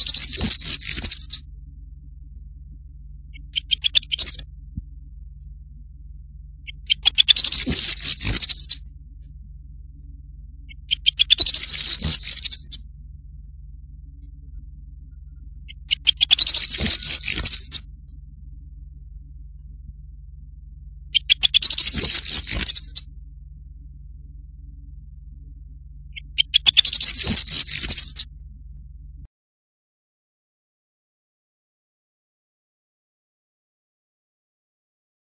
you